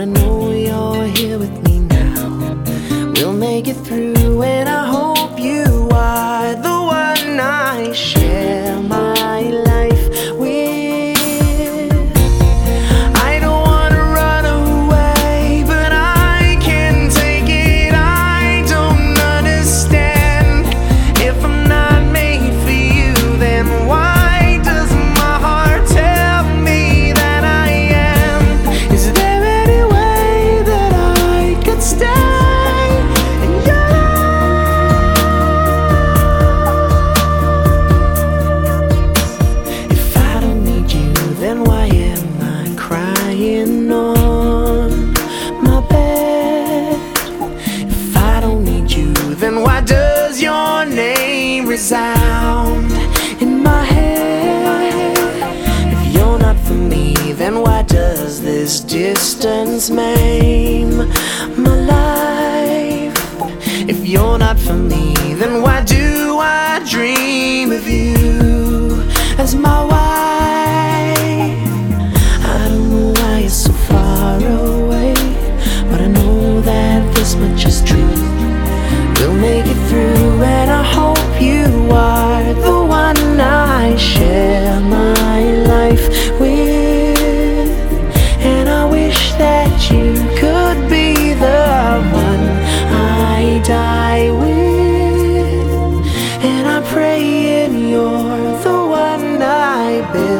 I know you're here with me now. We'll make it through, and resound in my head? If you're not for me, then why does this distance maim my life? If you're not for me, then why do I dream of you as my wife? I don't know why you're so far away, but I know that this much I